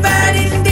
the bird in the